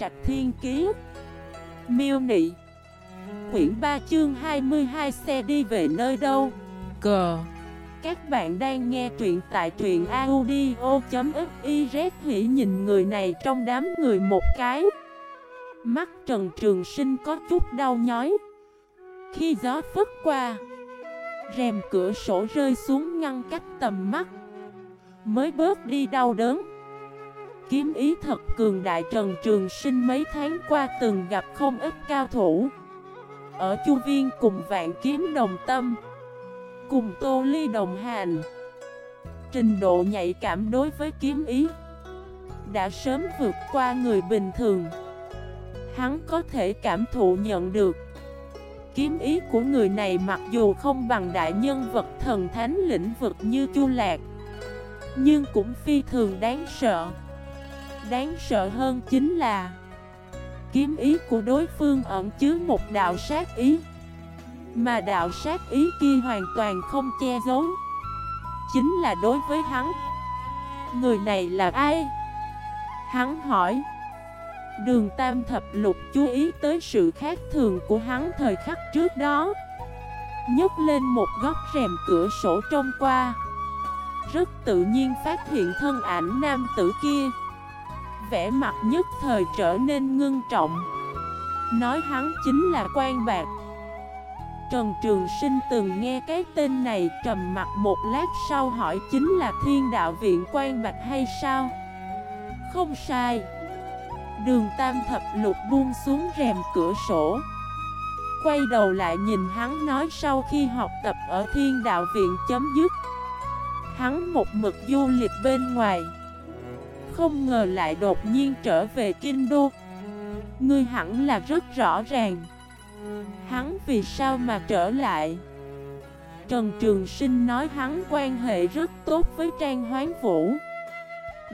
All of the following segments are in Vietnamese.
Trạch Thiên Kiế Miêu Nị. Quyển 3 chương 22 xe đi về nơi đâu? Cờ Các bạn đang nghe truyện tại truyện audio.xyz Hỉ nhìn người này trong đám người một cái. Mắt Trần Trường Sinh có chút đau nhói. Khi gió phất qua Rèm cửa sổ rơi xuống ngăn cách tầm mắt. Mới bớt đi đau đớn Kiếm ý thật cường đại Trần Trường Sinh mấy tháng qua từng gặp không ít cao thủ. Ở Chu Viên cùng vạn kiếm đồng tâm, Cùng Tô Ly đồng hành, Trình độ nhạy cảm đối với kiếm ý Đã sớm vượt qua người bình thường. Hắn có thể cảm thụ nhận được Kiếm ý của người này mặc dù không bằng đại nhân vật thần thánh lĩnh vực như Chu Lạc, Nhưng cũng phi thường đáng sợ. Đáng sợ hơn chính là Kiếm ý của đối phương ẩn chứa một đạo sát ý, Mà đạo sát ý kia hoàn toàn không che giấu. Chính là đối với hắn, Người này là ai? Hắn hỏi. Đường Tam Thập Lục chú ý tới sự khác thường của hắn thời khắc trước đó, nhấc lên một góc rèm cửa sổ trông qua. Rất tự nhiên phát hiện thân ảnh nam tử kia vẻ mặt nhất thời trở nên ngưng trọng. Nói hắn chính là quan bạc. Trần Trường Sinh từng nghe cái tên này trầm mặt một lát sau hỏi chính là thiên đạo viện quan bạch hay sao? Không sai. Đường Tam Thập Lục buông xuống rèm cửa sổ. Quay đầu lại nhìn hắn nói sau khi học tập ở thiên đạo viện chấm dứt. Hắn một mực du lịch bên ngoài không ngờ lại đột nhiên trở về Kinh Đô. Ngươi hẳn là rất rõ ràng. Hắn vì sao mà trở lại? Trần Trường Sinh nói hắn quan hệ rất tốt với Trang Hoán Vũ.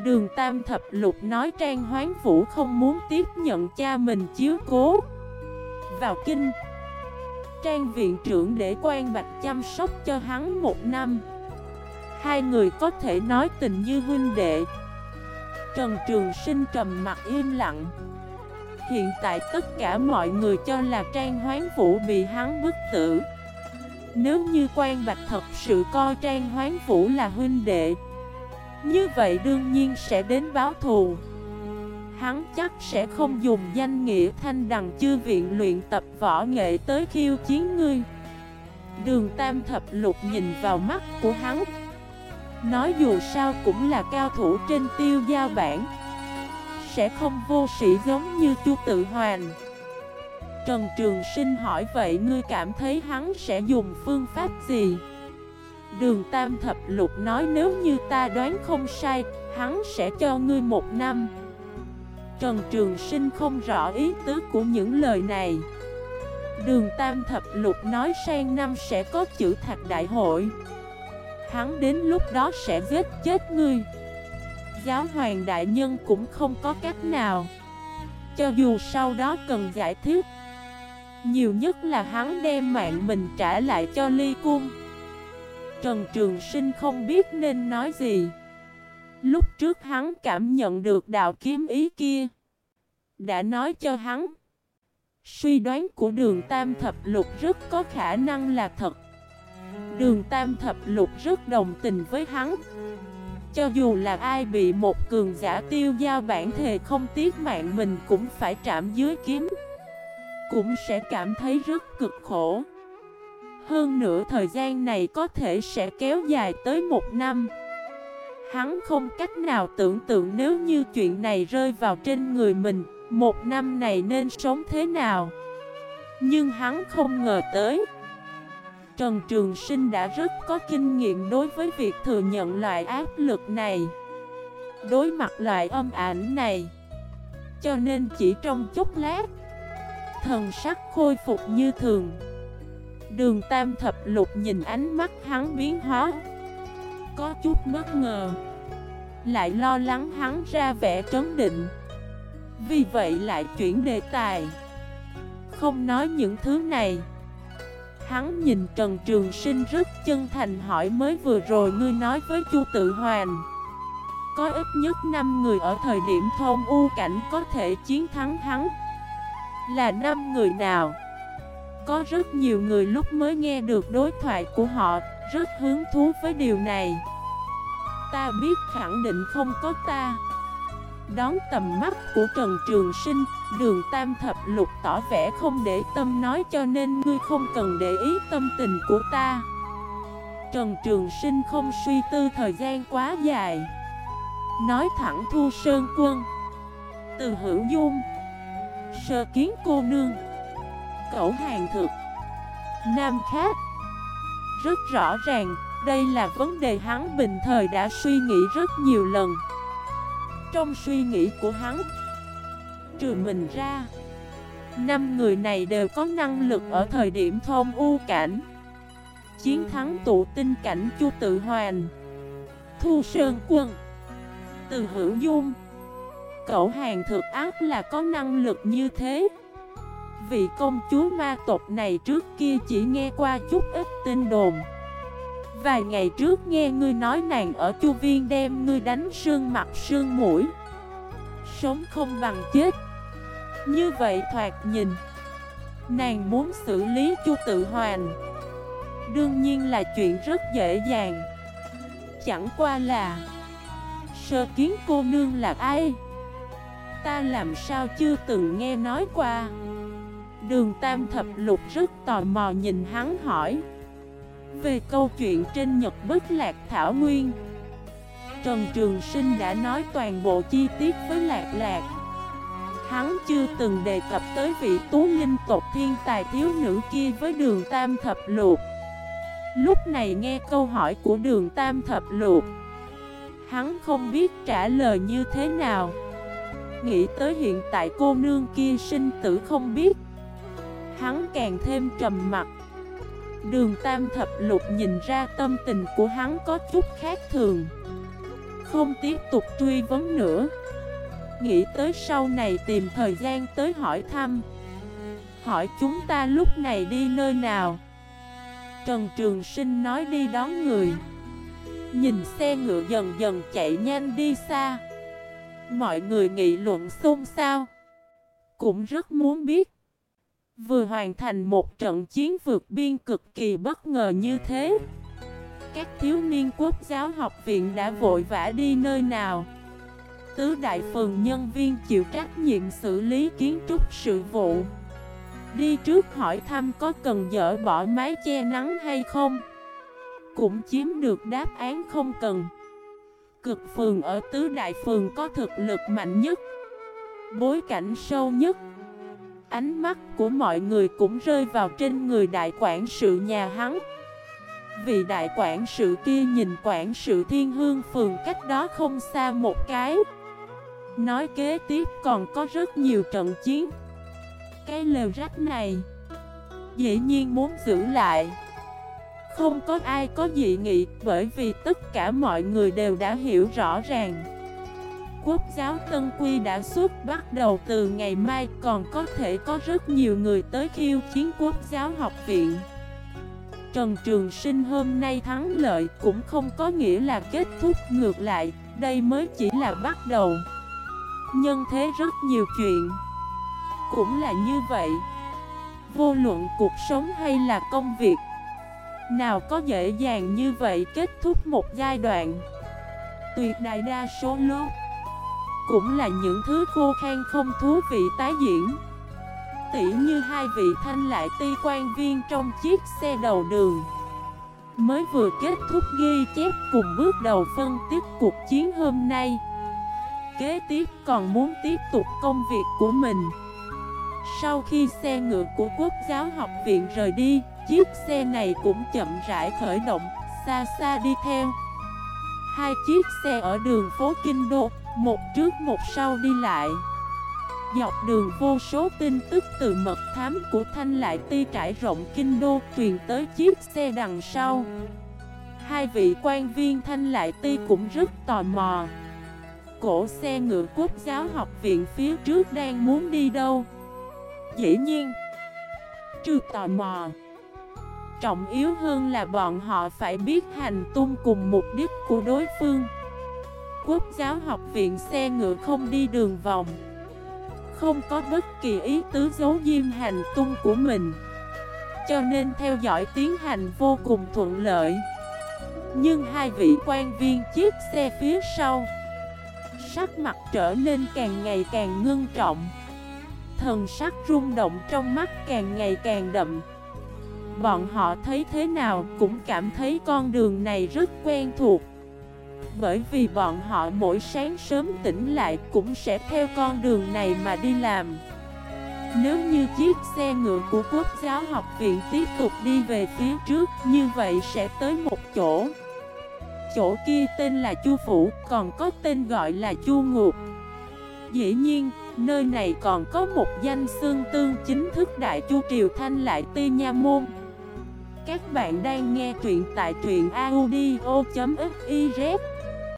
Đường Tam Thập Lục nói Trang Hoán Vũ không muốn tiếp nhận cha mình chiếu cố. Vào kinh, Trang viện trưởng để quan bạch chăm sóc cho hắn một năm. Hai người có thể nói tình như huynh đệ. Trần Trường Sinh trầm mặt im lặng. Hiện tại tất cả mọi người cho là Trang Hoán Vũ bị hắn bức tử. Nếu như quan bạch thật sự coi Trang Hoán Vũ là huynh đệ, Như vậy đương nhiên sẽ đến báo thù. Hắn chắc sẽ không dùng danh nghĩa thanh đằng chư viện luyện tập võ nghệ tới khiêu chiến ngươi. Đường Tam Thập Lục nhìn vào mắt của hắn. Nói dù sao cũng là cao thủ trên tiêu giao bản. Sẽ không vô sĩ giống như chu tự hoàn. Trần Trường Sinh hỏi vậy ngươi cảm thấy hắn sẽ dùng phương pháp gì? Đường Tam Thập Lục nói nếu như ta đoán không sai, hắn sẽ cho ngươi một năm. Trần Trường Sinh không rõ ý tứ của những lời này. Đường Tam Thập Lục nói sang năm sẽ có chữ thạc đại hội. Hắn đến lúc đó sẽ giết chết ngươi. Giáo hoàng đại nhân cũng không có cách nào. Cho dù sau đó cần giải thích, Nhiều nhất là hắn đem mạng mình trả lại cho ly cung. Trần Trường Sinh không biết nên nói gì. Lúc trước hắn cảm nhận được đạo kiếm ý kia, Đã nói cho hắn, Suy đoán của đường Tam Thập Lục rất có khả năng là thật. Đường Tam Thập Lục rất đồng tình với hắn. Cho dù là ai bị một cường giả tiêu giao bản thề không tiếc mạng mình cũng phải chạm dưới kiếm. Cũng sẽ cảm thấy rất cực khổ. Hơn nữa thời gian này có thể sẽ kéo dài tới một năm. Hắn không cách nào tưởng tượng nếu như chuyện này rơi vào trên người mình, Một năm này nên sống thế nào. Nhưng hắn không ngờ tới Trần Trường Sinh đã rất có kinh nghiệm đối với việc thừa nhận loại áp lực này, Đối mặt loại âm ảnh này. Cho nên chỉ trong chút lát, Thần sắc khôi phục như thường. Đường Tam Thập Lục nhìn ánh mắt hắn biến hóa, Có chút bất ngờ, Lại lo lắng hắn ra vẻ trấn định. Vì vậy lại chuyển đề tài, Không nói những thứ này. Hắn nhìn Trần Trường Sinh rất chân thành hỏi mới vừa rồi ngươi nói với Chu Tự Hoàn. Có ít nhất 5 người ở thời điểm thôn u cảnh có thể chiến thắng hắn. Là 5 người nào? Có rất nhiều người lúc mới nghe được đối thoại của họ, Rất hứng thú với điều này. Ta biết khẳng định không có ta. Đón tầm mắt của Trần Trường Sinh, Đường Tam Thập Lục tỏ vẻ không để tâm nói cho nên ngươi không cần để ý tâm tình của ta. Trần Trường Sinh không suy tư thời gian quá dài. Nói thẳng Thu Sơn Quân. Từ hữu dung. Sơ kiến cô nương. Cẩu hàng thực. Nam khác. Rất rõ ràng, Đây là vấn đề hắn bình thời đã suy nghĩ rất nhiều lần. Trong suy nghĩ của hắn. Trừ mình ra, Năm người này đều có năng lực ở thời điểm thôn u cảnh. Chiến thắng tụ tinh cảnh chu tự hoàn, Thu Sơn Quân, từ hữu dung. Cậu hàng thực ác là có năng lực như thế. Vị công chúa ma tộc này trước kia chỉ nghe qua chút ít tin đồn. Vài ngày trước nghe ngươi nói nàng ở chu viên đem ngươi đánh sương mặt sương mũi. Sống không bằng chết. Như vậy thoạt nhìn, Nàng muốn xử lý chu tự hoàn Đương nhiên là chuyện rất dễ dàng. Chẳng qua là, Sơ kiến cô nương là ai? Ta làm sao chưa từng nghe nói qua? Đường Tam Thập Lục rất tò mò nhìn hắn hỏi. Về câu chuyện trên Nhật Bất Lạc Thảo Nguyên. Trần Trường Sinh đã nói toàn bộ chi tiết với Lạc Lạc. Hắn chưa từng đề cập tới vị tú linh tộc thiên tài thiếu nữ kia với đường Tam Thập Luộc Lúc này nghe câu hỏi của đường Tam Thập Luộc Hắn không biết trả lời như thế nào. Nghĩ tới hiện tại cô nương kia sinh tử không biết, Hắn càng thêm trầm mặt Đường Tam Thập Lục nhìn ra tâm tình của hắn có chút khác thường. Không tiếp tục truy vấn nữa. Nghĩ tới sau này tìm thời gian tới hỏi thăm. Hỏi chúng ta lúc này đi nơi nào? Trần Trường Sinh nói đi đón người. Nhìn xe ngựa dần dần chạy nhanh đi xa. Mọi người nghị luận xôn xao. Cũng rất muốn biết. Vừa hoàn thành một trận chiến vượt biên cực kỳ bất ngờ như thế. Các thiếu niên quốc giáo học viện đã vội vã đi nơi nào? Tứ đại phường nhân viên chịu trách nhiệm xử lý kiến trúc sự vụ. Đi trước hỏi thăm có cần dỡ bỏ mái che nắng hay không? Cũng chiếm được đáp án không cần. Cực phường ở tứ đại phường có thực lực mạnh nhất, Bối cảnh sâu nhất. Ánh mắt của mọi người cũng rơi vào trên người đại quản sự nhà hắn. Vì đại quản sự kia nhìn quản sự thiên hương phường cách đó không xa một cái. Nói kế tiếp còn có rất nhiều trận chiến. Cái lều rách này, Dĩ nhiên muốn giữ lại. Không có ai có dị nghị bởi vì tất cả mọi người đều đã hiểu rõ ràng. Quốc giáo Tân Quy đã xuất bắt đầu từ ngày mai, còn có thể có rất nhiều người tới khiêu chiến quốc giáo học viện. Trần Trường Sinh hôm nay thắng lợi cũng không có nghĩa là kết thúc ngược lại, Đây mới chỉ là bắt đầu. Nhân thế rất nhiều chuyện Cũng là như vậy. Vô luận cuộc sống hay là công việc, nào có dễ dàng như vậy kết thúc một giai đoạn. Tuyệt đại đa số lúc cũng là những thứ khô khan không thú vị tái diễn. Tỉ như hai vị thanh lại ti quan viên trong chiếc xe đầu đường. Mới vừa kết thúc ghi chép cùng bước đầu phân tích cuộc chiến hôm nay. Kế tiếp còn muốn tiếp tục công việc của mình. Sau khi xe ngựa của quốc giáo học viện rời đi Chiếc xe này cũng chậm rãi khởi động, xa xa đi theo. Hai chiếc xe ở đường phố Kinh Đô, một trước một sau đi lại. Dọc đường vô số tin tức từ mật thám của Thanh Lại Ti trải rộng Kinh Đô truyền tới chiếc xe đằng sau. Hai vị quan viên Thanh Lại Ti cũng rất tò mò. Cổ xe ngựa quốc giáo học viện phía trước đang muốn đi đâu? Dĩ nhiên Trừ tò mò. Trọng yếu hơn là bọn họ phải biết hành tung cùng mục đích của đối phương quốc giáo học viện xe ngựa không đi đường vòng. Không có bất kỳ ý tứ giấu diêm hành tung của mình. Cho nên theo dõi tiến hành vô cùng thuận lợi. Nhưng hai vị quan viên chiếc xe phía sau, Sắc mặt trở nên càng ngày càng ngưng trọng. Thần sắc rung động trong mắt càng ngày càng đậm. Bọn họ thấy thế nào cũng cảm thấy con đường này rất quen thuộc. Bởi vì bọn họ mỗi sáng sớm tỉnh lại cũng sẽ theo con đường này mà đi làm. Nếu như chiếc xe ngựa của quốc giáo học viện tiếp tục đi về phía trước Như vậy sẽ tới một chỗ. Chỗ kia tên là Chu Phủ, còn có tên gọi là Chu Ngục. Dĩ nhiên, nơi này còn có một danh xương tương chính thức Đại Chu Triều Thanh Lại Ti Nha Môn. Các bạn đang nghe truyện tại truyện audio.fif